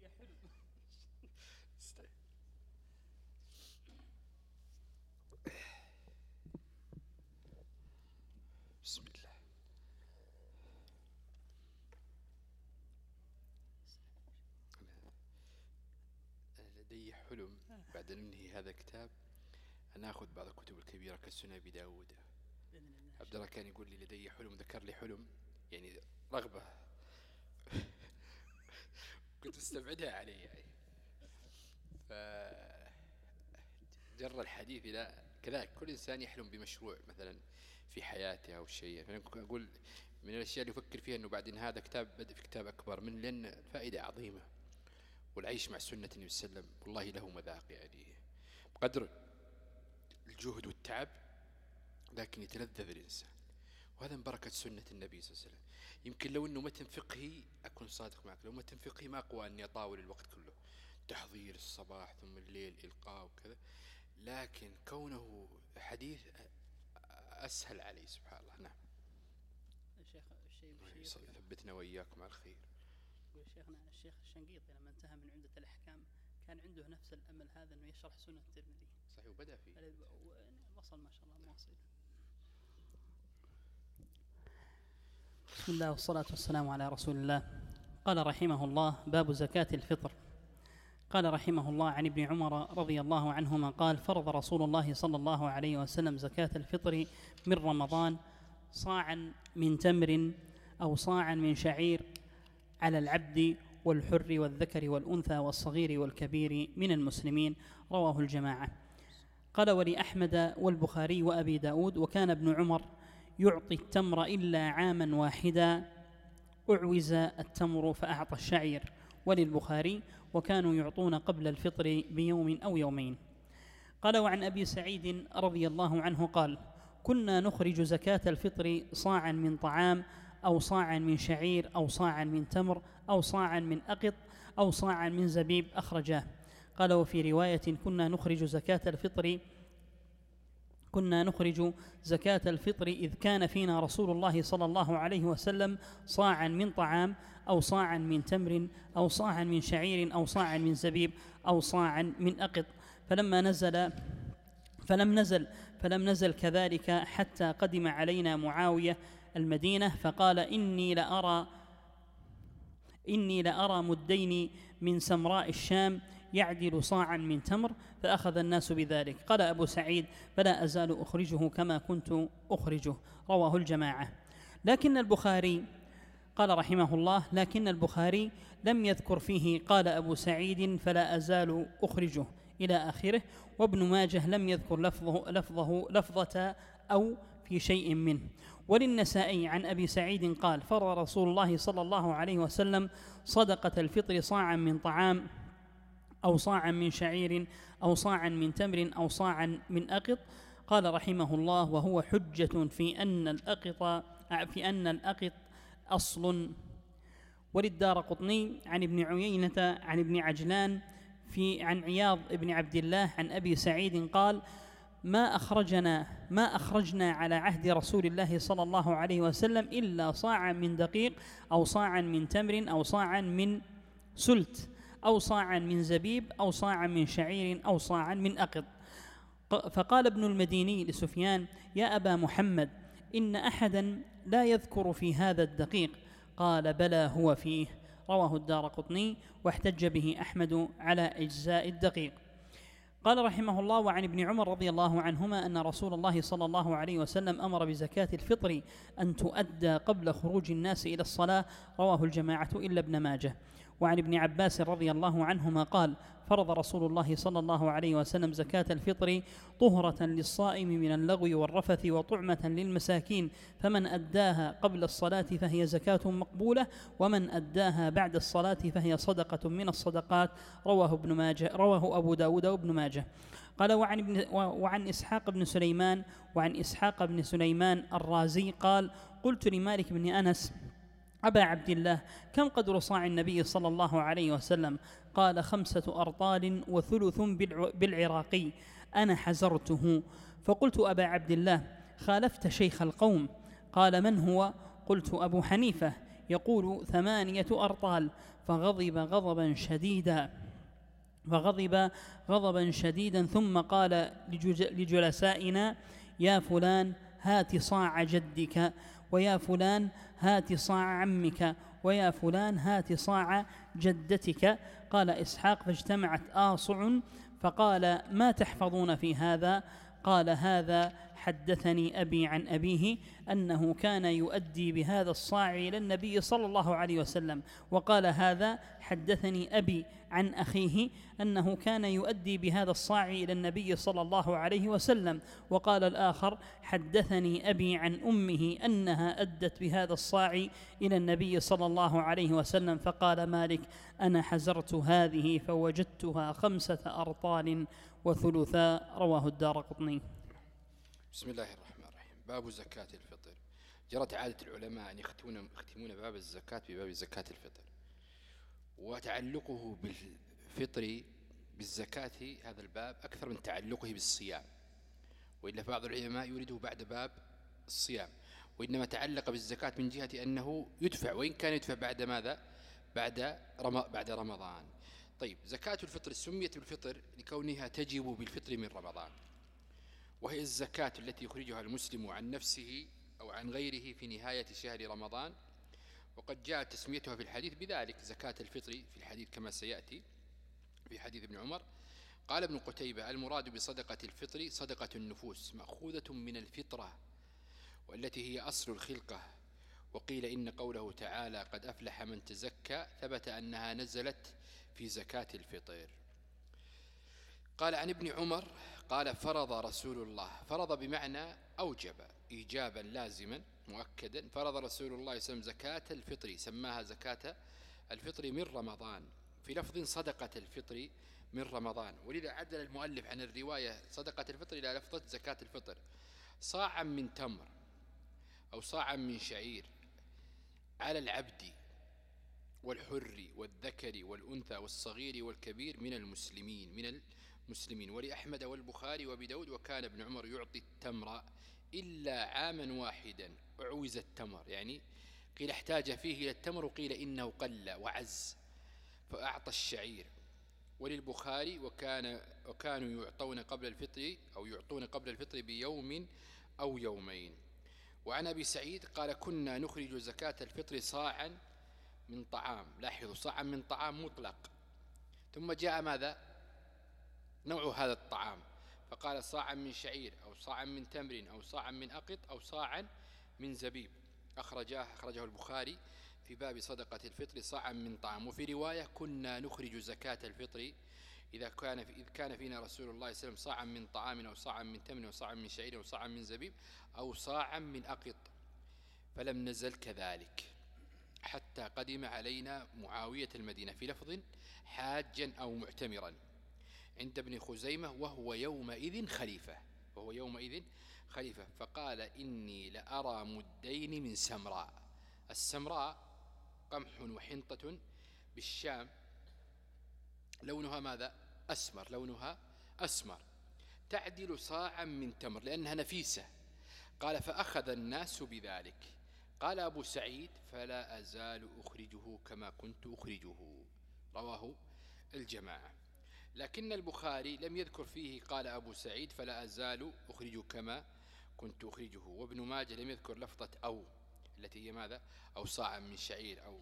بسم الله. لدي حلم بعد أن ننهي هذا الكتاب. أن أخذ بعض الكتب الكبيرة كالسنة أبي داود. عبد الله كان يقول لي لدي حلم ذكر لي حلم يعني رغبة كنت أستبعدها عليه يعني. ف جر الحديث إلى كذلك كل إنسان يحلم بمشروع مثلا في حياته أو شيء. فأنا أقول من الأشياء اللي يفكر فيها أنه بعدين هذا كتاب بدأ في كتاب أكبر من لأن الفائدة عظيمة. والعيش مع سنة النبي صلى الله عليه وسلم والله له مذاق يعني. بقدر الجهد والتعب لكن يتلذذ الإنسان. وهذا من بركة سنة النبي صلى الله عليه وسلم. يمكن لو أنه متن فقهي أكون صادق معك. لو متن فقهي ما أقوى أني أطاول الوقت كله. تحضير الصباح ثم الليل إلقاء وكذا. لكن كونه حديث أسهل علي سبحان الله. نعم. الشيخ الشيء يثبتنا وإياكم على الخير. شيخنا الشيخ الشنقيطي لما انتهى من عمدة الأحكام كان عنده نفس الأمل هذا أنه يشرح سنة الترمذي. صحيح وبدأ فيه. وصل ما شاء الله مواصل بسم الله والصلاة والسلام على رسول الله. قال رحمه الله باب زكاة الفطر. قال رحمه الله عن ابن عمر رضي الله عنهما قال فرض رسول الله صلى الله عليه وسلم زكاة الفطر من رمضان صاعا من تمر أو صاعا من شعير على العبد والحر والذكر والأنثى والصغير والكبير من المسلمين. رواه الجماعة. قال ولأحمد والبخاري وأبي داود وكان ابن عمر يعطي التمر إلا عاما واحدا. أعوز التمر فأعطى الشعير. وللبخاري وكانوا يعطون قبل الفطر بيوم أو يومين. قال وعن أبي سعيد رضي الله عنه قال كنا نخرج زكاة الفطر صاعا من طعام أو صاعا من شعير أو صاعا من تمر أو صاعا من أقط أو صاعا من زبيب أخرجاه. قال وفي رواية كنا نخرج زكاة الفطر كنا نخرج زكاة الفطر إذ كان فينا رسول الله صلى الله عليه وسلم صاعا من طعام أو صاعا من تمر أو صاعا من شعير أو صاعا من زبيب أو صاعا من أقط. فلما نزل فلم نزل فلم نزل كذلك حتى قدم علينا معاوية المدينة فقال إني لأرى إني لأرى مدين من سمراء الشام يعدل صاعا من تمر فأخذ الناس بذلك. قال أبو سعيد فلا أزال أخرجه كما كنت أخرجه. رواه الجماعة. لكن البخاري قال رحمه الله لكن البخاري لم يذكر فيه قال أبو سعيد فلا أزال أخرجه. إلى آخره وابن ماجه لم يذكر لفظه, لفظه لفظة أو في شيء منه. وللنسائي عن أبي سعيد قال فرض رسول الله صلى الله عليه وسلم صدقة الفطر صاعا من طعام أو صاعا من شعير أو صاعا من تمر أو صاعا من أقط. قال رحمه الله وهو حجة في أن الأقط في أن الأقط أصل. وللدار قطني عن ابن عيينة عن ابن عجلان في عن عياض بن عبد الله عن أبي سعيد قال ما أخرجنا ما أخرجنا على عهد رسول الله صلى الله عليه وسلم إلا صاعا من دقيق أو صاعا من تمر أو صاعا من سلت. أو صاعا من زبيب أو صاعا من شعير أو صاعا من أقط. فقال ابن المديني لسفيان يا أبا محمد إن أحدا لا يذكر في هذا الدقيق. قال بلى هو فيه. رواه الدار قطني واحتج به أحمد على إجزاء الدقيق. قال رحمه الله وعن ابن عمر رضي الله عنهما أن رسول الله صلى الله عليه وسلم أمر بزكاة الفطر أن تؤدى قبل خروج الناس إلى الصلاة. رواه الجماعة إلا ابن ماجه. وعن ابن عباس رضي الله عنهما قال فرض رسول الله صلى الله عليه وسلم زكاة الفطر طهرة للصائم من اللغو والرفث وطعمة للمساكين فمن أداها قبل الصلاة فهي زكاة مقبولة ومن أداها بعد الصلاة فهي صدقة من الصدقات رواه ابن ماجه رواه أبو داود وابن ماجه. قال وعن, ابن وعن إسحاق بن سليمان وعن إسحاق بن سليمان الرازي قال قلت لمالك بن أنس أبا عبد الله كم قدر صاع النبي صلى الله عليه وسلم؟ قال خمسة أرطال وثلث بالعراقي. أنا حزرته. فقلت أبا عبد الله خالفت شيخ القوم. قال من هو؟ قلت أبو حنيفة. يقول ثمانية أرطال. فغضب غضبا شديدا. فغضب غضبا شديدا. ثم قال لجلسائنا يا فلان هات صاع جدك. ويا فلان هات صاع عمك ويا فلان هات صاع جدتك. قال إسحاق فاجتمعت آصع فقال ما تحفظون في هذا؟ قال هذا حدثني أبي عن أبيه أنه كان يؤدي بهذا الصاع إلى النبي صلى الله عليه وسلم وقال هذا حدثني أبي عن أخيه أنه كان يؤدي بهذا الصاع إلى النبي صلى الله عليه وسلم وقال الآخر حدثني أبي عن أمه أنها أدت بهذا الصاع إلى النبي صلى الله عليه وسلم فقال مالك أنا حزرت هذه فوجدتها خمسة أرطال وثلثا رواه الدار قطني. بسم الله الرحمن الرحيم. باب زكاة الفطر. جرت عادة العلماء أن يختمون, يختمون باب الزكاة بباب زكاة الفطر. وتعلقه بالفطر بالزكاة هذا الباب أكثر من تعلقه بالصيام. وإلا بعض العلماء يريده بعد باب الصيام. وإنما تعلق بالزكاة من جهة أنه يدفع. وإن كان يدفع بعد ماذا؟ بعد بعد رمضان. طيب زكاة الفطر سميت بالفطر لكونها تجب بالفطر من رمضان. وهي الزكاة التي يخرجها المسلم عن نفسه أو عن غيره في نهاية شهر رمضان. وقد جاء تسميتها في الحديث بذلك زكاة الفطر في الحديث كما سيأتي في حديث ابن عمر. قال ابن قتيبة المراد بصدقة الفطر صدقة النفوس مأخوذة من الفطرة والتي هي أصل الخلقة. وقيل إن قوله تعالى قد أفلح من تزكى ثبت أنها نزلت في زكاة الفطر. قال عن ابن عمر قال فرض رسول الله فرض بمعنى أوجب إيجابا لازما مؤكدا. فرض رسول الله وسلم زكاة الفطر سماها زكاة الفطر من رمضان. في لفظ صدقة الفطر من رمضان. ولذا عدل المؤلف عن الرواية صدقة الفطر إلى لفظة زكاة الفطر. صاعا من تمر أو صاعا من شعير على العبد والحر والذكر والأنثى والصغير والكبير من المسلمين من المسلمين ولأحمد والبخاري وبدود وكان ابن عمر يعطي التمر إلا عاما واحدا أعوز التمر يعني قيل احتاج فيه إلى التمر وقيل إنه قل وعز فأعطى الشعير. وللبخاري وكان وكانوا يعطون قبل الفطر أو يعطون قبل الفطر بيوم أو يومين. وعن أبي سعيد قال كنا نخرج زكاة الفطر صاعا من طعام. لاحظوا صاعا من طعام مطلق. ثم جاء ماذا؟ نوع هذا الطعام فقال صاعا من شعير أو صاعا من تمر أو صاعا من أقط أو صاعا من زبيب أخرجاه أخرجه البخاري في باب صدقة الفطر صاعا من طعام وفي رواية كنا نخرج زكاة الفطر إذا كان في إذ كان فينا رسول الله صلى الله عليه وسلم صاعا من طعام أو صاعا من تمر أو صاعا من شعير أو صاعا من زبيب أو صاعا من أقط فلم نزل كذلك حتى قدم علينا معاوية المدينة في لفظ حاجا أو معتمرا عند ابن خزيمة وهو يومئذ خليفة وهو يومئذ خليفة. فقال إني لأرى مدين من سمراء. السمراء قمح وحنطة بالشام. لونها ماذا؟ أسمر. لونها أسمر. تعدل صاعا من تمر لأنها نفيسة. قال فأخذ الناس بذلك. قال أبو سعيد فلا أزال أخرجه كما كنت أخرجه. رواه الجماعة. لكن البخاري لم يذكر فيه قال أبو سعيد فلا أزال أخرج كما كنت أخرجه. وابن ماجه لم يذكر لفظة أو التي هي ماذا؟ أو صاعا من شعير أو.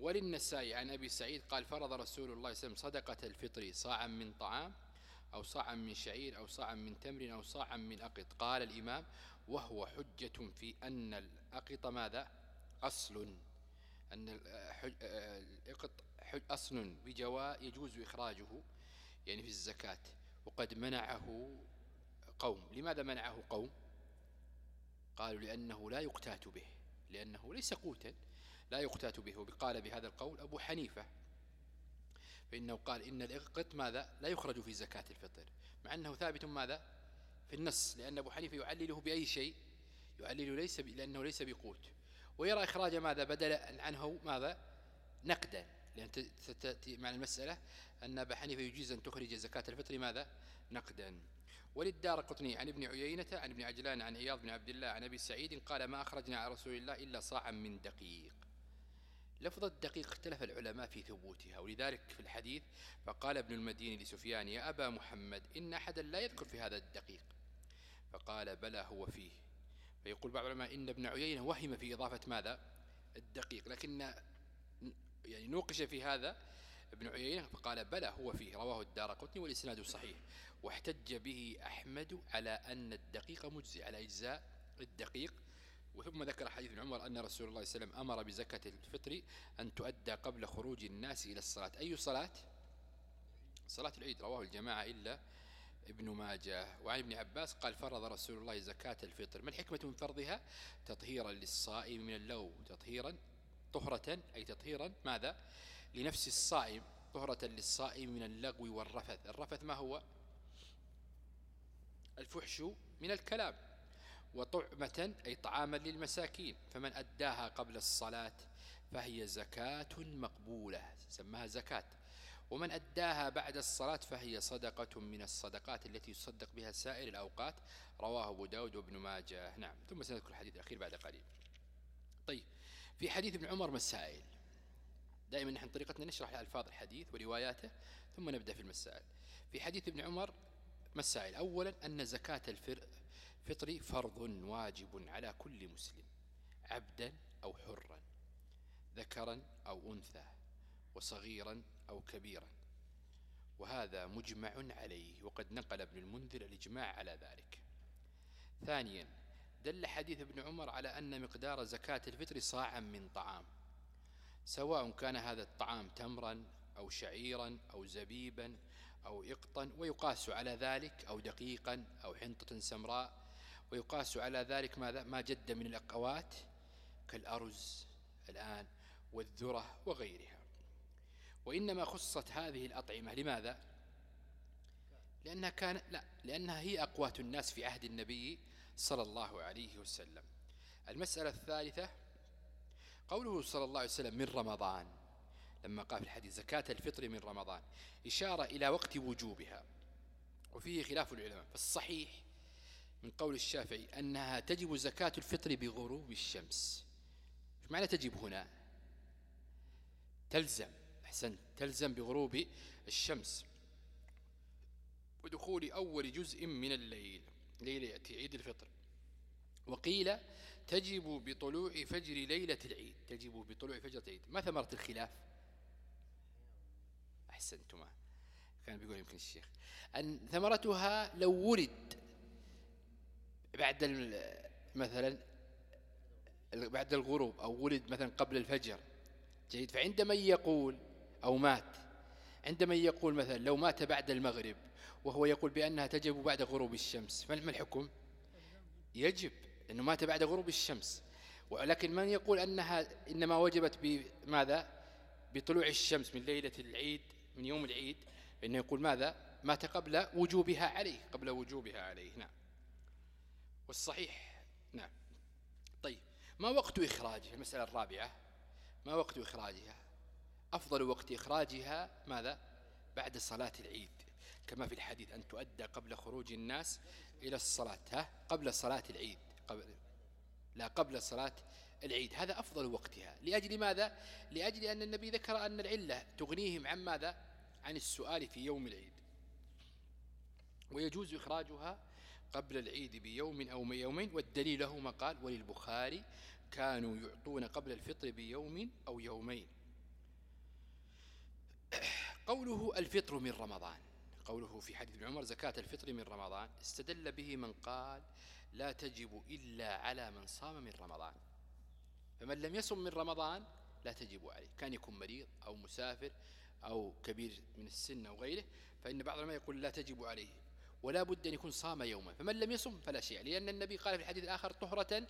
وللنسائي عن أبي سعيد قال فرض رسول الله صلى الله عليه وسلم صدقة الفطر صاعا من طعام أو صاعا من شعير أو صاعا من تمر أو صاعا من أقط. قال الإمام وهو حجة في أن الأقط ماذا؟ أصل. أن الأقط أصل بجواء يجوز إخراجه. يعني في الزكاة. وقد منعه قوم. لماذا منعه قوم؟ قالوا لأنه لا يقتات به. لأنه ليس قوتا لا يقتات به. وقال بهذا القول أبو حنيفة فإنه قال إن الإقط ماذا؟ لا يخرج في زكاة الفطر. مع أنه ثابت ماذا؟ في النص لأن أبو حنيفة يعلله بأي شيء؟ يعلل ليس لأنه ليس بقوت. ويرى إخراج ماذا؟ بدل عنه ماذا؟ نقدا. لأن ستأتي مع المسألة أن أبا حنيفة يجيز أن تخرج زكاة الفطر ماذا نقدا. وللدار قطني عن ابن عيينة عن ابن عجلان عن عياض بن عبد الله عن أبي سعيد قال ما أخرجنا على رسول الله إلا صاعا من دقيق. لفظ الدقيق اختلف العلماء في ثبوتها ولذلك في الحديث فقال ابن المديني لسفيان يا أبا محمد إن أحدا لا يذكر في هذا الدقيق. فقال بلى هو فيه. فيقول بعض العلماء إن ابن عيينة وهم في إضافة ماذا؟ الدقيق. لكن يعني نوقش في هذا ابن عيينة فقال بلى هو فيه. رواه الدار قطني والإسناد صحيح. واحتج به أحمد على أن الدقيق مجزي على إجزاء الدقيق. وثم ذكر حديث عمر أن رسول الله صلى الله عليه وسلم أمر بزكاة الفطر أن تؤدى قبل خروج الناس إلى الصلاة. أي صلاة؟ صلاة العيد رواه الجماعة إلا ابن ماجه. وعن ابن عباس قال فرض رسول الله زكاة الفطر. ما الحكمة من فرضها؟ تطهيرا للصائم من اللو تطهيرا طهرة أي تطهيرا. ماذا؟ لنفس الصائم طهرة للصائم من اللغو والرفث. الرفث ما هو؟ الفحش من الكلام. وطعمة أي طعاما للمساكين. فمن أداها قبل الصلاة فهي زكاة مقبولة سماها زكاة. ومن أداها بعد الصلاة فهي صدقة من الصدقات التي يصدق بها سائر الأوقات. رواه أبو داود وابن ماجه. نعم ثم سنذكر الحديث الأخير بعد قليل. طيب في حديث ابن عمر مسائل. دائما نحن طريقتنا نشرح ألفاظ الحديث ورواياته ثم نبدأ في المسائل. في حديث ابن عمر مسائل. أولا أن زكاة الفطر فرض واجب على كل مسلم عبدا أو حرا ذكرا أو أنثى وصغيرا أو كبيرا. وهذا مجمع عليه وقد نقل ابن المنذر الإجماع على ذلك. ثانيا دل حديث ابن عمر على أن مقدار زكاة الفطر صاعا من طعام سواء كان هذا الطعام تمرا أو شعيرا أو زبيبا أو إقطا ويقاس على ذلك أو دقيقا أو حنطة سمراء ويقاس على ذلك ماذا؟ ما جد من الأقوات كالأرز الآن والذرة وغيرها. وإنما خصت هذه الأطعمة لماذا؟ لأنها كان لا لأنها هي أقوات الناس في عهد النبي صلى الله عليه وسلم. المسألة الثالثة قوله صلى الله عليه وسلم من رمضان. لما قال في الحديث زكاة الفطر من رمضان. إشارة إلى وقت وجوبها. وفيه خلاف العلماء. فالصحيح من قول الشافعي أنها تجب زكاة الفطر بغروب الشمس. معنى تجب هنا؟ تلزم. أحسن تلزم بغروب الشمس. ودخول أول جزء من الليل. ليلة عيد الفطر. وقيل تجب بطلوع فجر ليلة العيد. تجب بطلوع فجر العيد. ما ثمرة الخلاف؟ أحسنتما. كان بيقول يمكن الشيخ. أن ثمرتها لو ولد بعد مثلا بعد الغروب أو ولد مثلا قبل الفجر جيد. فعند من يقول أو مات عند من يقول مثلا لو مات بعد المغرب وهو يقول بأنها تجب بعد غروب الشمس فما الحكم؟ يجب أنه مات بعد غروب الشمس. ولكن من يقول أنها إنما وجبت بماذا بطلوع الشمس من ليلة العيد من يوم العيد فإنه يقول ماذا؟ مات قبل وجوبها عليه قبل وجوبها عليه. نعم. والصحيح. نعم. طيب. ما وقت إخراجها المسألة الرابعة. ما وقت إخراجها أفضل وقت إخراجها ماذا؟ بعد صلاة العيد. كما في الحديث أن تؤدى قبل خروج الناس إلى الصلاة. ها؟ قبل صلاة العيد. قبل لا قبل صلاة العيد. هذا أفضل وقتها. لأجل ماذا؟ لأجل أن النبي ذكر أن العلة تغنيهم عن ماذا؟ عن السؤال في يوم العيد. ويجوز إخراجها قبل العيد بيوم أو يومين. والدليل له ما قال وللبخاري كانوا يعطون قبل الفطر بيوم أو يومين. قوله الفطر من رمضان. قوله في حديث عمر زكاة الفطر من رمضان. استدل به من قال لا تجب إلا على من صام من رمضان. فمن لم يصم من رمضان لا تجب عليه. كان يكون مريض أو مسافر أو كبير من السن أو غيره فإن بعض العلماء يقول لا تجب عليه. ولا بد أن يكون صام يوما. فمن لم يصم فلا شيء لأن النبي قال في الحديث الآخر طهرة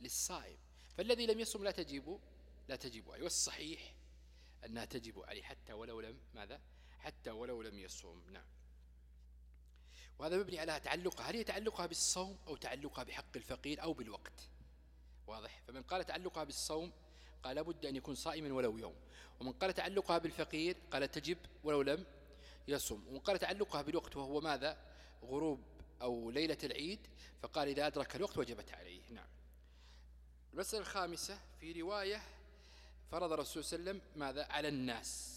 للصائم. فالذي لم يصم لا تجب لا تجب عليه. والصحيح أنها تجب عليه حتى ولو لم ماذا؟ حتى ولو لم يصوم. نعم. وهذا مبني على تعلقها. هل هي تعلقها بالصوم أو تعلقها بحق الفقير أو بالوقت؟ واضح؟ فمن قال تعلقها بالصوم قال لابد أن يكون صائما ولو يوم. ومن قال تعلقها بالفقير قال تجب ولو لم يصوم ومن قال تعلقها بالوقت وهو ماذا؟ غروب أو ليلة العيد فقال إذا أدرك الوقت وجبت عليه. نعم. المسألة الخامسة في رواية فرض الرسول صلى الله عليه وسلم ماذا؟ على الناس.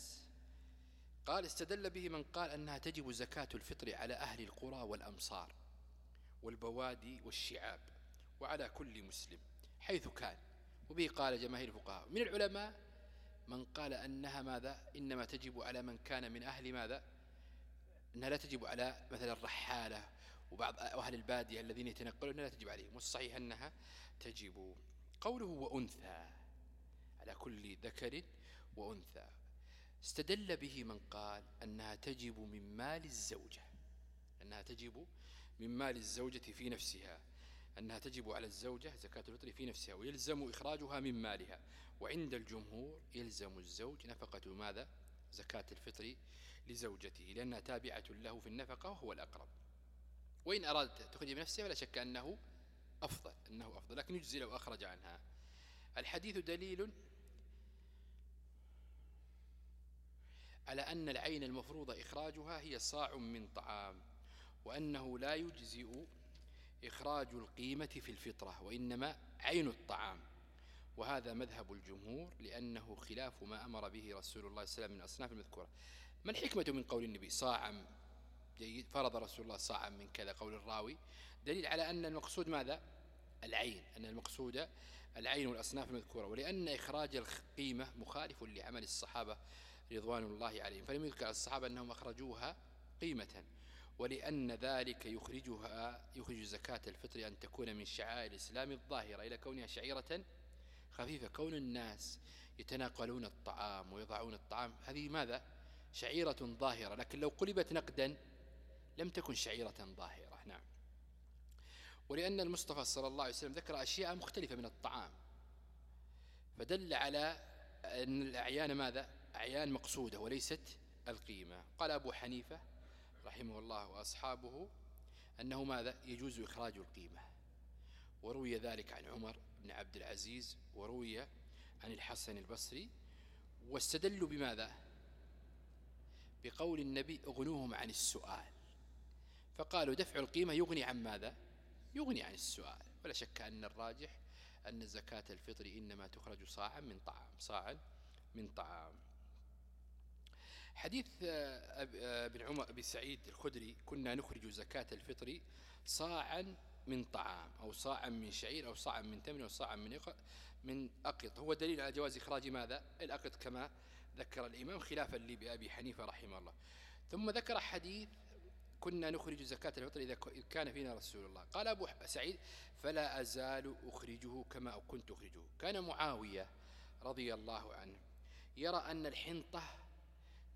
قال استدل به من قال أنها تجب زكاة الفطر على أهل القرى والأمصار والبوادي والشعاب وعلى كل مسلم حيث كان. وبه قال جماهير الفقهاء. من العلماء من قال أنها ماذا؟ إنما تجب على من كان من أهل ماذا؟ أنها لا تجب على مثلا الرحالة وبعض أهل البادية الذين يتنقلون لا تجب عليهم. والصحيح أنها تجب. قوله وأنثى. على كل ذكر وأنثى. استدل به من قال أنها تجب من مال الزوجة. أنها تجب من مال الزوجة في نفسها. أنها تجب على الزوجة زكاة الفطر في نفسها ويلزم إخراجها من مالها. وعند الجمهور يلزم الزوج نفقة ماذا؟ زكاة الفطر لزوجته لأنها تابعة له في النفقة وهو الأقرب. وإن أرادت تخرج بنفسها فلا شك أنه أفضل أنه أفضل لكن يجزي لو أخرج عنها. الحديث دليل على أن العين المفروضة إخراجها هي صاع من طعام وأنه لا يجزئ إخراج القيمة في الفطرة وإنما عين الطعام. وهذا مذهب الجمهور لأنه خلاف ما أمر به رسول الله صلى الله عليه وسلم من أصناف المذكورة. ما الحكمة من قول النبي؟ صاعا. جيد. فرض رسول الله صاعا من كذا قول الراوي. دليل على أن المقصود ماذا؟ العين. أن المقصود العين والأصناف المذكورة. ولأن إخراج القيمة مخالف لعمل الصحابة رضوان الله عليهم. فلم يذكر الصحابة أنهم أخرجوها قيمة ولأن ذلك يخرجها يخرج زكاة الفطر أن تكون من شعائر الإسلام الظاهرة إلى كونها شعيرة خفيفة. كون الناس يتناقلون الطعام ويضعون الطعام هذه ماذا؟ شعيرة ظاهرة. لكن لو قلبت نقدا لم تكن شعيرة ظاهرة. نعم. ولأن المصطفى صلى الله عليه وسلم ذكر أشياء مختلفة من الطعام فدل على أن الأعيان ماذا؟ أعيان مقصودة وليست القيمة. قال أبو حنيفة رحمه الله وأصحابه أنه ماذا؟ يجوز إخراج القيمة. وروي ذلك عن عمر بن عبد العزيز وروي عن الحسن البصري واستدلوا بماذا؟ بقول النبي اغنوهم عن السؤال. فقالوا دفع القيمة يغني عن ماذا؟ يغني عن السؤال. ولا شك أن الراجح أن زكاة الفطر إنما تخرج صاعا من طعام صاعا من طعام. حديث ابن عمر أبي سعيد الخدري كنا نخرج زكاة الفطر صاعا من طعام أو صاعا من شعير أو صاعا من تمر أو صاعا من من أقط. هو دليل على جواز إخراج ماذا؟ الأقط كما ذكر الإمام خلافا لي بأبي حنيفة رحمه الله. ثم ذكر حديث كنا نخرج زكاة الفطر إذا كان فينا رسول الله. قال أبو سعيد فلا أزال أخرجه كما كنت أخرجه. كان معاوية رضي الله عنه يرى أن الحنطة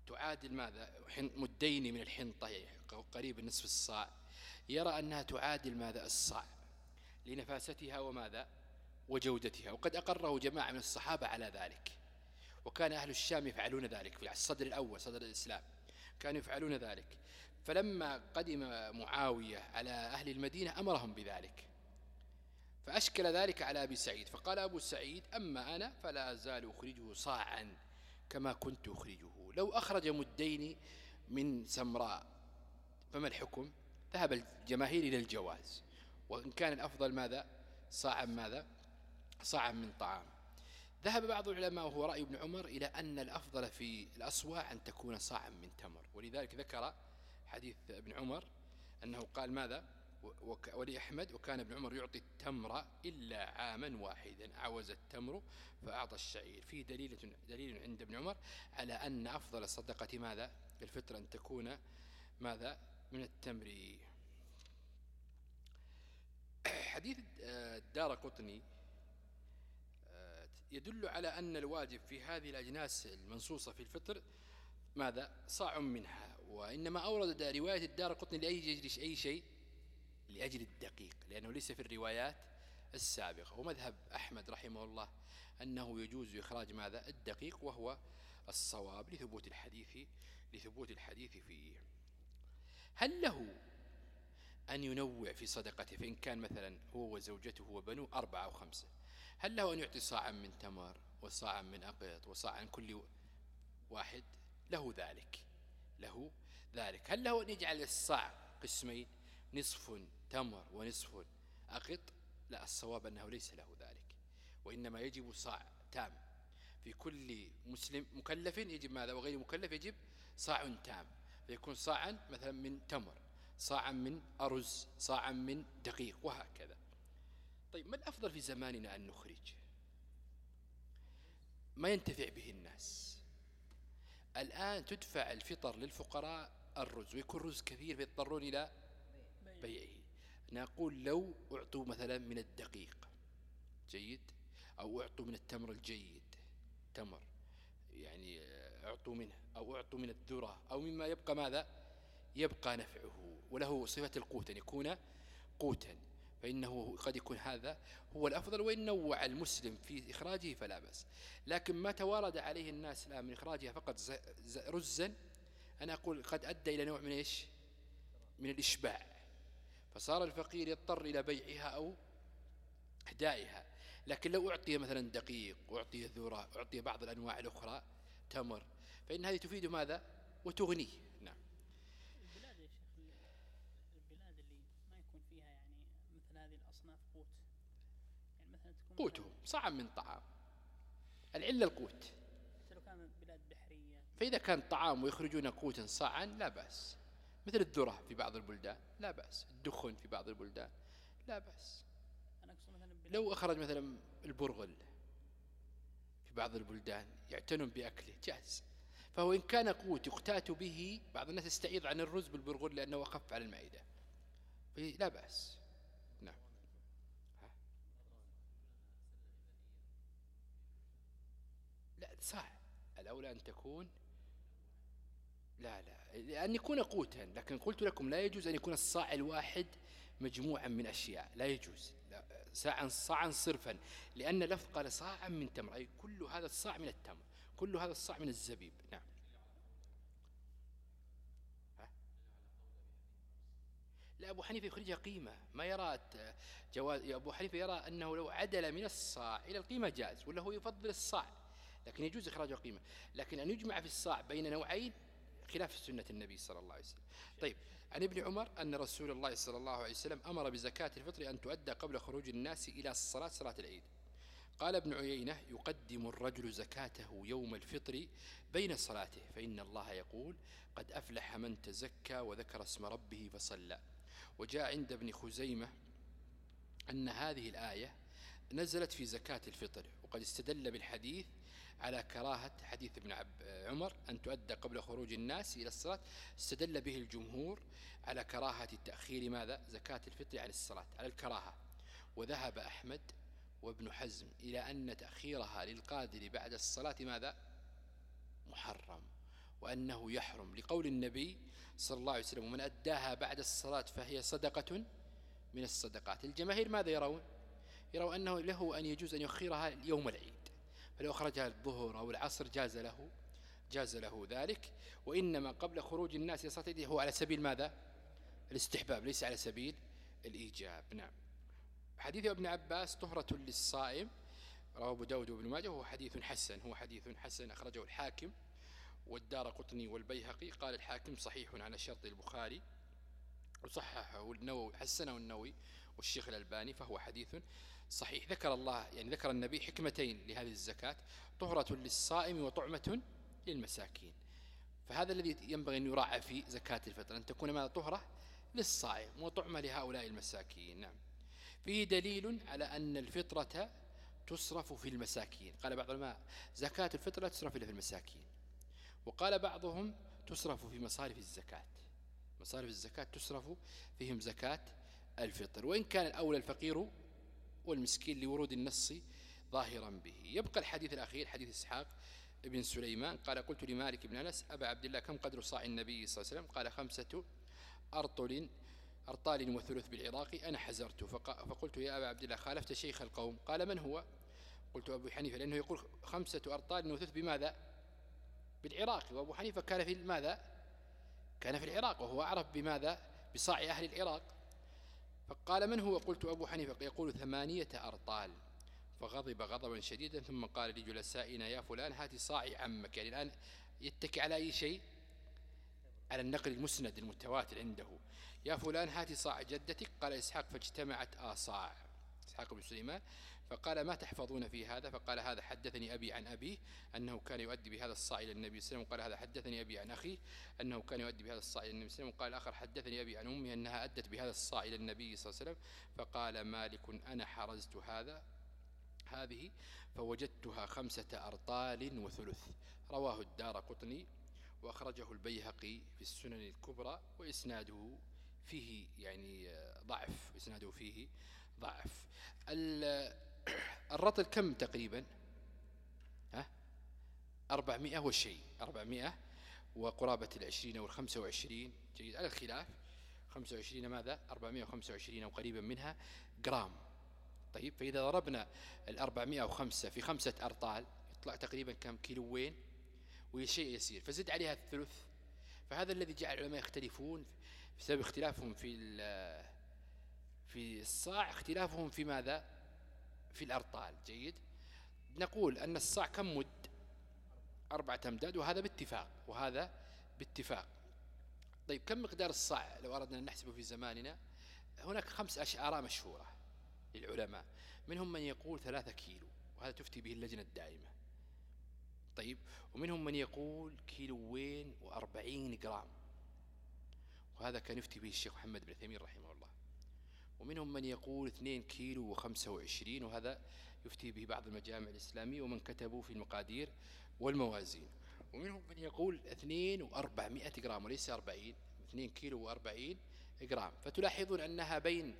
تعادل ماذا؟ مدين من الحنطة يعني قريب نصف الصاع. يرى أنها تعادل ماذا؟ الصاع لنفاستها وماذا؟ وجودتها. وقد أقره جماعة من الصحابة على ذلك. وكان أهل الشام يفعلون ذلك في الصدر الأول صدر الإسلام. كانوا يفعلون ذلك. فلما قدم معاوية على أهل المدينة أمرهم بذلك. فأشكل ذلك على أبي سعيد. فقال أبو سعيد أما أنا فلا أزال أخرجه صاعا. كما كنت أخرجه. لو أخرج مدين من سمراء فما الحكم؟ ذهب الجماهير إلى الجواز. وإن كان الأفضل ماذا؟ صاعا ماذا؟ صاعا من طعام. ذهب بعض العلماء وهو رأي ابن عمر إلى أن الأفضل في الأصواع أن تكون صاعا من تمر. ولذلك ذكر حديث ابن عمر أنه قال ماذا؟ ولأحمد وكان ابن عمر يعطي التمر إلا عاما واحدا. عوز التمر فأعطى الشعير. فيه دليل, دليل عند ابن عمر على أن أفضل الصدقة ماذا؟ الفطر أن تكون ماذا؟ من التمر. حديث الدار قطني يدل على أن الواجب في هذه الأجناس المنصوصة في الفطر ماذا؟ صاع منها. وإنما أورد رواية الدار قطني لأي أي شيء لأجل الدقيق لأنه ليس في الروايات السابقة. ومذهب أحمد رحمه الله أنه يجوز إخراج ماذا؟ الدقيق وهو الصواب لثبوت الحديث لثبوت الحديث فيه. هل له أن ينوع في صدقته؟ فإن كان مثلا هو وزوجته وبنوه أربعة أو خمسة هل له أن يعطي صاعا من تمر وصاعا من أقط وصاعا كل واحد؟ له ذلك له ذلك. هل له أن يجعل الصاع قسمين؟ نصف تمر ونصف أقط؟ لا الصواب أنه ليس له ذلك. وإنما يجب صاع تام. في كل مسلم مكلف يجب ماذا؟ وغير مكلف يجب صاع تام. فيكون صاعا مثلا من تمر صاعا من أرز صاعا من دقيق وهكذا. طيب ما الأفضل في زماننا أن نخرج؟ ما ينتفع به الناس. الآن تدفع الفطر للفقراء الرز ويكون رز كثير فيضطرون إلى بيعه. نقول لو أعطوا مثلا من الدقيق جيد؟ أو أعطوا من التمر الجيد تمر يعني أعطوا منه أو أعطوا من الذرة أو مما يبقى ماذا؟ يبقى نفعه وله صفة القوت أن يكون قوتا فإنه قد يكون هذا هو الأفضل وإن نوع المسلم في إخراجه فلا بأس. لكن ما توارد عليه الناس الآن من إخراجها فقط رزا أنا أقول قد أدى إلى نوع من إيش؟ من الإشباع. فصار الفقير يضطر إلى بيعها أو إهدائها. لكن لو أعطي مثلا دقيق أعطي ذرة أعطي بعض الأنواع الأخرى تمر فإن هذه تفيد ماذا؟ وتغنيه. نعم. البلاد يا شيخ البلاد اللي ما يكون فيها يعني مثل هذه الأصناف قوت. يعني مثلا تكون قوتهم صعب من طعام. العلة القوت. لو كان بلاد بحرية. فإذا كان طعام ويخرجون قوتا صاعا لا بأس. مثل الذرة في بعض البلدان. لا بأس. الدخن في بعض البلدان. لا بأس. لو أخرج مثلا البرغل في بعض البلدان يعتنون بأكله جاز فهو إن كان قوت يقتات به بعض الناس يستعيض عن الرز بالبرغل لأنه أخف على المعدة. لا بأس. نعم. لا صح. الأولى أن تكون لا لا. أن يكون قوتا. لكن قلت لكم لا يجوز أن يكون الصاع الواحد مجموعا من أشياء. لا يجوز. ساعا صاعا صرفا. لأن لفظ قال صاعا من تمر. أي كل هذا الصاع من التمر. كل هذا الصاع من الزبيب. نعم. لا أبو حنيفة يخرجها قيمة. ما يرى جواز أبو حنيفة يرى أنه لو عدل من الصاع إلى القيمة جاز ولا هو يفضل الصاع. لكن يجوز إخراجه قيمة. لكن أن يجمع في الصاع بين نوعين خلاف سنة النبي صلى الله عليه وسلم. طيب عن ابن عمر أن رسول الله صلى الله عليه وسلم أمر بزكاة الفطر أن تؤدى قبل خروج الناس إلى الصلاة صلاة العيد. قال ابن عيينة يقدم الرجل زكاته يوم الفطر بين صلاته فإن الله يقول قد أفلح من تزكى وذكر اسم ربه فصلى. وجاء عند ابن خزيمة أن هذه الآية نزلت في زكاة الفطر وقد استدل بالحديث على كراهة حديث ابن عمر أن تؤدى قبل خروج الناس إلى الصلاة. استدل به الجمهور على كراهة التأخير ماذا؟ زكاة الفطر عن الصلاة على الكراهة. وذهب أحمد وابن حزم إلى أن تأخيرها للقادر بعد الصلاة ماذا؟ محرم وأنه يحرم. لقول النبي صلى الله عليه وسلم ومن أداها بعد الصلاة فهي صدقة من الصدقات. الجماهير ماذا يرون؟ يرون أنه له أن يجوز أن يؤخرها يوم العيد. فلو أخرجها الظهر أو العصر جاز له جاز له ذلك. وإنما قبل خروج الناس إلى هو على سبيل ماذا؟ الاستحباب ليس على سبيل الإيجاب. نعم. حديث ابن عباس طهرة للصائم رواه أبو داود وابن ماجه وهو حديث حسن هو حديث حسن أخرجه الحاكم والدار قطني والبيهقي. قال الحاكم صحيح على شرط البخاري وصححه النووي حسنه النووي والشيخ الألباني فهو حديث صحيح. ذكر الله يعني ذكر النبي حكمتين لهذه الزكاة طهرة للصائم وطعمة للمساكين. فهذا الذي ينبغي أن يراعى في زكاة الفطر أن تكون ماذا طهرة للصائم وطعمة لهؤلاء المساكين. نعم. فيه دليل على أن الفطرة تصرف في المساكين. قال بعض العلماء زكاة الفطرة تصرف في المساكين. وقال بعضهم تصرف في مصارف الزكاة. مصارف الزكاة تصرف فيهم زكاة الفطر. وإن كان الأولى الفقير والمسكين لورود النص ظاهرا به. يبقى الحديث الأخير حديث إسحاق ابن سليمان. قال قلت لمالك بن أنس أبا عبد الله كم قدر صاع النبي صلى الله عليه وسلم؟ قال خمسة أرطل أرطال وثلث بالعراق. أنا حزرت فقلت يا أبا عبد الله خالفت شيخ القوم. قال من هو؟ قلت أبو حنيفة لأنه يقول خمسة أرطال وثلث بماذا؟ بالعراق. وأبو حنيفة كان في ماذا؟ كان في العراق وهو أعرف بماذا؟ بصاع أهل العراق. فقال من هو؟ قلت أبو حنيفة. يقول ثمانية أرطال. فغضب غضبا شديدا ثم قال لجلسائنا يا فلان هات صاع عمك. يعني الآن يتكي على أي شيء؟ على النقل المسند المتواتر عنده. يا فلان هات صاع جدتك. قال إسحاق فاجتمعت آصاع. إسحاق بن سليمان. فقال ما تحفظون في هذا؟ فقال هذا حدثني أبي عن أبيه أنه كان يؤدي بهذا الصاع إلى النبي صلى الله عليه وسلم وقال هذا حدثني أبي عن أخيه أنه كان يؤدي بهذا الصاع إلى النبي صلى الله عليه وسلم وقال الآخر حدثني أبي عن أمي أنها أدت بهذا الصاع إلى النبي صلى الله عليه وسلم فقال مالك أنا حرزت هذا هذه فوجدتها خمسة أرطال وثلث. رواه الدار قطني وأخرجه البيهقي في السنن الكبرى وإسناده فيه يعني ضعف إسناده فيه ضعف. الرطل كم تقريبا؟ ها؟ أربعمائة وشيء أربعمائة وقرابة العشرين والخمسة وعشرين جيد على الخلاف. خمسة وعشرين ماذا؟ أربعمائة وخمسة وعشرين أو قريبا منها جرام. طيب فإذا ضربنا الأربعمائة وخمسة في خمسة أرطال يطلع تقريبا كم؟ كيلوين وهي شيء يسير. فزد عليها الثلث. فهذا الذي جعل العلماء يختلفون بسبب اختلافهم في في الصاع اختلافهم في ماذا؟ في الأرطال جيد؟ نقول أن الصاع كم مد؟ أربعة أمداد وهذا باتفاق وهذا باتفاق. طيب كم مقدار الصاع لو أردنا أن نحسبه في زماننا؟ هناك خمس آراء مشهورة للعلماء منهم من يقول ثلاثة كيلو وهذا تفتي به اللجنة الدائمة. طيب ومنهم من يقول كيلوين وأربعين جرام وهذا كان يفتي به الشيخ محمد بن ثمين رحمه الله. ومنهم من يقول 2 كيلو و25 وهذا يفتي به بعض المجامع الإسلامية ومن كتبوا في المقادير والموازين. ومنهم من يقول 2 و400 جرام وليس 40 2 كيلو و40 جرام. فتلاحظون أنها بين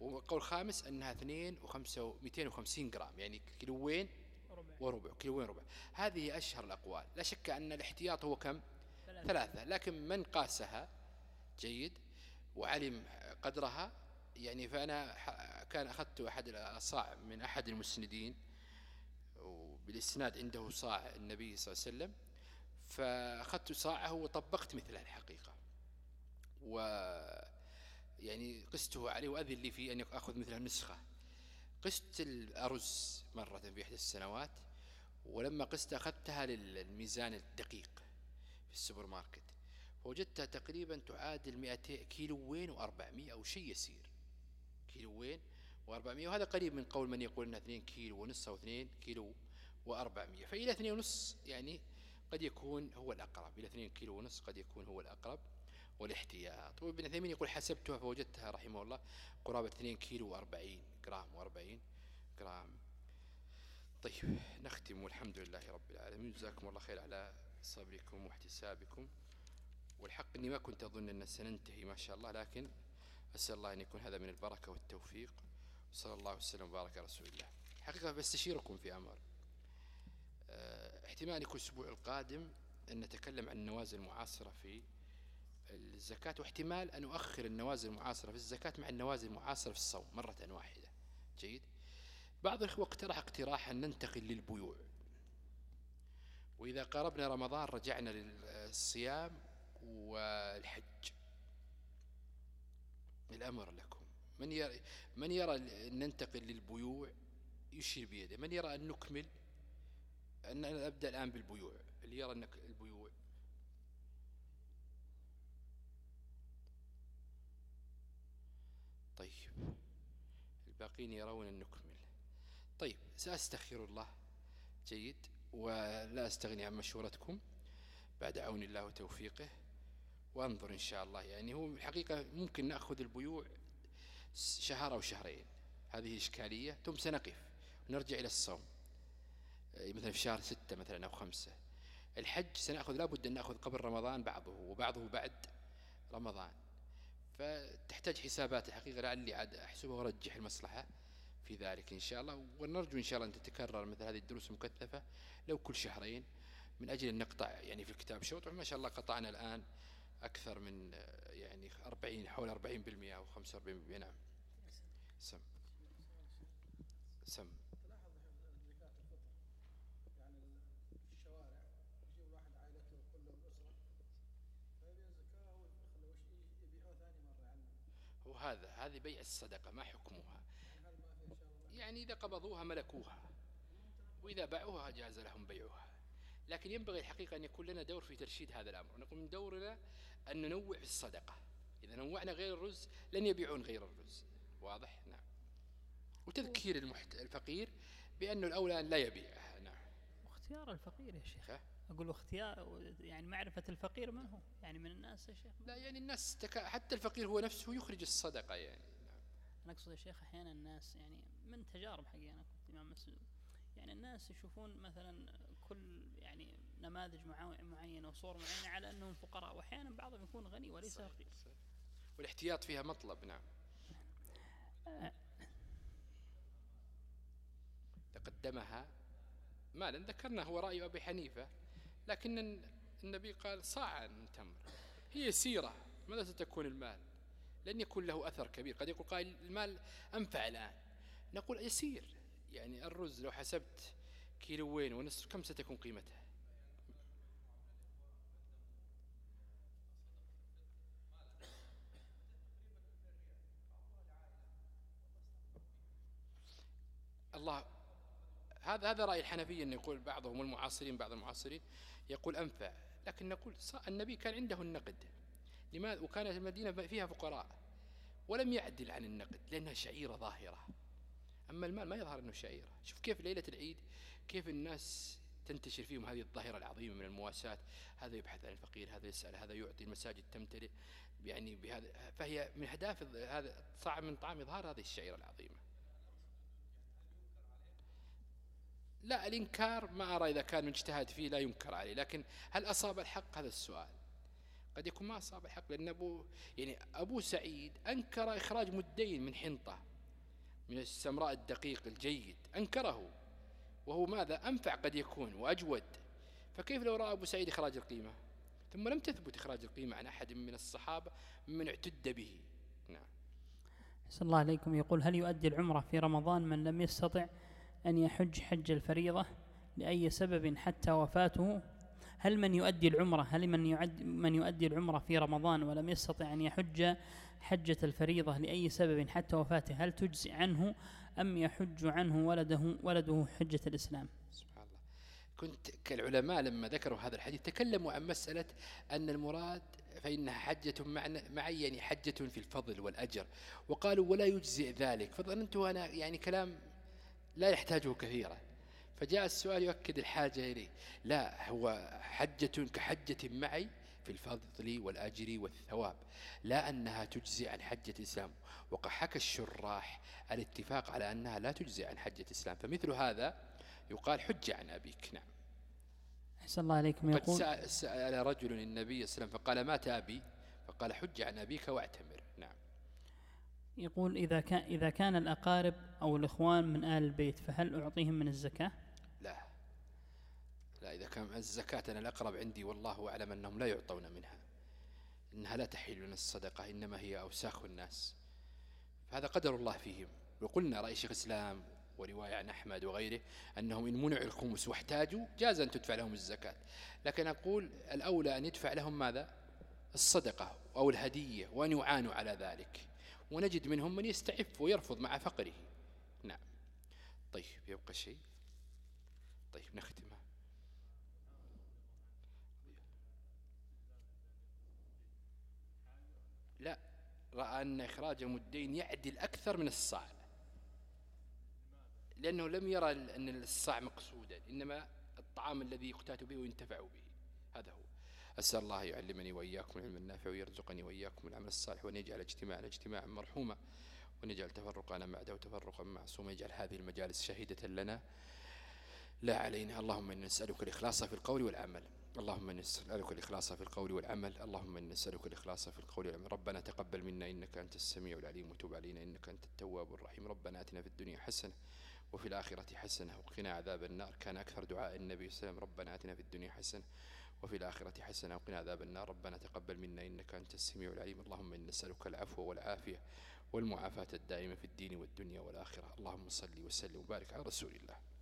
وقول خامس أنها 2 و 250 جرام يعني كيلوين وربع. كيلوين ربع هذه أشهر الأقوال. لا شك أن الاحتياط هو كم؟ ثلاثة. لكن من قاسها؟ جيد. وعلم قدرها؟ يعني فأنا كان أخذت أحد الأصاع من أحد المسندين وبالإسناد عنده صاع النبي صلى الله عليه وسلم فأخذت صاعه وطبقت مثلها الحقيقة. و يعني قسته عليه وأذن لي في أن أخذ مثل النسخة. قست الأرز مرة في إحدى السنوات ولما قست أخذتها للميزان الدقيق في السوبر ماركت. فوجدتها تقريبا تعادل 200 كيلوين و400 أو شيء يسير. كيلوين و400 وهذا قريب من قول من يقول أنها 2 كيلو ونص أو 2 كيلو و400 فإلى 2 ونص يعني قد يكون هو الأقرب. إلى 2 كيلو ونص قد يكون هو الأقرب والاحتياط. وابن عثيمين يقول حسبتها فوجدتها رحمه الله قرابة 2 كيلو و40 جرام. و40 جرام. طيب نختم والحمد لله رب العالمين. جزاكم الله خير على صبركم واحتسابكم. والحق أني ما كنت أظن أن سننتهي ما شاء الله لكن أسأل الله أن يكون هذا من البركة والتوفيق صلى الله وسلم وبارك على رسول الله. حقيقة بستشيركم في أمر. آه احتمال يكون الأسبوع القادم أن نتكلم عن النوازل المعاصرة في الزكاة واحتمال أن أؤخر النوازل المعاصرة في الزكاة مع النوازل المعاصرة في الصوم مرة واحدة. جيد؟ بعض الإخوة اقترح اقتراحا ننتقل للبيوع. وإذا قربنا رمضان رجعنا للصيام والحج. الأمر لكم. من يرى, من يرى أن ننتقل للبيوع؟ يشير بيده. من يرى أن نكمل؟ أن أبدأ الآن بالبيوع. اللي يرى أن البيوع. طيب. الباقين يرون أن نكمل. طيب. سأستخير الله. جيد. ولا أستغني عن مشورتكم. بعد عون الله وتوفيقه. وانظر إن شاء الله. يعني هو الحقيقة ممكن نأخذ البيوع شهر أو شهرين. هذه إشكالية. ثم سنقف. ونرجع إلى الصوم. مثلا في شهر ستة مثلا أو خمسة. الحج سنأخذ لابد أن نأخذ قبل رمضان بعضه وبعضه بعد رمضان. فتحتاج حسابات الحقيقة لعلي عاد أحسبها وأرجح المصلحة في ذلك إن شاء الله. ونرجو إن شاء الله أن تتكرر مثل هذه الدروس المكثفة لو كل شهرين من أجل أن نقطع يعني في الكتاب شوط. ما شاء الله قطعنا الآن أكثر من يعني 40 حول 40% أو 45% نعم. سم. سم. هذا هذه بيع الصدقة ما حكمها؟ يعني إذا قبضوها ملكوها وإذا باعوها جاز لهم بيعها. لكن ينبغي الحقيقة أن يكون لنا دور في ترشيد هذا الأمر. نقول من دورنا أن ننوع في الصدقة. إذا نوعنا غير الرز لن يبيعون غير الرز. واضح؟ نعم. وتذكير المحت... الفقير بأنه الأولى أن لا يبيعها. نعم. واختيار الفقير يا شيخ؟ أقول اختيار يعني معرفة الفقير من هو؟ يعني من الناس يا شيخ؟ لا يعني الناس تكا... حتى الفقير هو نفسه يخرج الصدقة يعني. نعم. أنا أقصد يا شيخ أحيانا الناس يعني من تجارب حقي أنا كنت إمام مسجد يعني الناس يشوفون مثلا كل يعني نماذج معينة وصور معينة على أنهم فقراء. وأحيانا بعضهم يكون غني وليس فقير. والاحتياط فيها مطلب نعم. تقدمها مالا ذكرنا هو رأي أبي حنيفة لكن الن- النبي قال صاعا من تمر. هي يسيرة ماذا ستكون المال؟ لن يكون له أثر كبير. قد يقول قائل المال أنفع الآن. نقول يسير. يعني الرز لو حسبت كيلوين ونصف كم ستكون قيمتها؟ الله. هذا هذا رأي الحنفية أن يقول بعضهم المعاصرين بعض المعاصرين يقول أنفع. لكن نقول النبي كان عنده النقد. لماذا وكانت المدينة فيها فقراء. ولم يعدل عن النقد لأنها شعيرة ظاهرة. أما المال ما يظهر أنه شعيرة. شوف كيف ليلة العيد كيف الناس تنتشر فيهم هذه الظاهرة العظيمة من المواساة. هذا يبحث عن الفقير هذا يسأل هذا يعطي المساجد تمتلئ. يعني بهذا فهي من أهداف هذا صاع من طعام إظهار هذه الشعيرة العظيمة. لا الإنكار ما أرى إذا كان مجتهد فيه لا ينكر عليه لكن هل أصاب الحق؟ هذا السؤال. قد يكون ما أصاب الحق لأن أبو يعني أبو سعيد أنكر إخراج مدين من حنطة من السمراء الدقيق الجيد أنكره. وهو ماذا؟ أنفع قد يكون وأجود. فكيف لو رأى أبو سعيد إخراج القيمة؟ ثم لم تثبت إخراج القيمة عن أحد من الصحابة من اعتد به. نعم. أحسن الله عليكم. يقول هل يؤدي العمرة في رمضان من لم يستطع أن يحج حج الفريضة لأي سبب حتى وفاته. هل من يؤدي العمرة؟ هل من يعد من يؤدي العمرة في رمضان ولم يستطع أن يحج حجة الفريضة لأي سبب حتى وفاته؟ هل تجزئ عنه أم يحج عنه ولده ولده حجة الإسلام؟ سبحان الله. كنت كالعلماء لما ذكروا هذا الحديث تكلموا عن مسألة أن المراد فإنها حجة معنى معي يعني حجة في الفضل والأجر. وقالوا ولا يجزئ ذلك. فظننت أنا يعني كلام لا يحتاجه كثيرا. فجاء السؤال يؤكد الحاجة إليه. لا هو حجة كحجة معي في الفضل والأجر والثواب لا أنها تجزي عن حجة الإسلام. وقد حكى الشراح الاتفاق على أنها لا تجزي عن حجة الإسلام. فمثل هذا يقال حج عن أبيك. نعم. أحسن الله عليكم. يقول سأل, رجل النبي صلى الله عليه وسلم فقال مات أبي؟ فقال حج عن أبيك وأعتمر. يقول إذا كان إذا كان الأقارب أو الإخوان من آل البيت فهل أعطيهم من الزكاة؟ لا. لا إذا كان الزكاة أنا الأقرب عندي والله أعلم أنهم لا يعطون منها. إنها لا تحل لنا الصدقة إنما هي أوساخ الناس. فهذا قدر الله فيهم. وقلنا رأي شيخ الإسلام ورواية عن أحمد وغيره أنهم إن منعوا الخمس واحتاجوا جاز أن تدفع لهم الزكاة. لكن أقول الأولى أن يدفع لهم ماذا؟ الصدقة أو الهدية وأن يعانوا على ذلك. ونجد منهم من يستعف ويرفض مع فقره. نعم. طيب يبقى شيء؟ طيب نختمها لا رأى أن إخراج مدين يعدل أكثر من الصاع. لأنه لم يرى أن الصاع مقصودا إنما الطعام الذي يقتات به وينتفع به. هذا هو. أسأل الله يعلمني وإياكم العلم النافع ويرزقني وإياكم العمل الصالح وأن يجعل اجتماعنا اجتماعا مرحوما وأن يجعل تفرقنا بعده تفرقا معصوما. يجعل هذه المجالس شهيدة لنا. لا علينا. اللهم إنا نسألك الإخلاص في القول والعمل. اللهم إنا نسألك الإخلاص في القول والعمل. اللهم إنا نسألك الإخلاص في القول والعمل. ربنا تقبل منا. إنك أنت السميع العليم. وتب علينا. إنك أنت التواب الرحيم. ربنا آتنا في الدنيا حسنة وفي الآخرة حسنة وقنا عذاب النار. كان أكثر دعاء النبي صلى الله عليه وسلم. ربنا آتنا في الدنيا حسنة وفي الآخرة حسنة وقنا عذاب النار. ربنا تقبل منا إنك أنت السميع العليم. اللهم إنا نسألك العفو والعافية والمعافاة الدائمة في الدين والدنيا والآخرة. اللهم صل وسلم وبارك على رسول الله.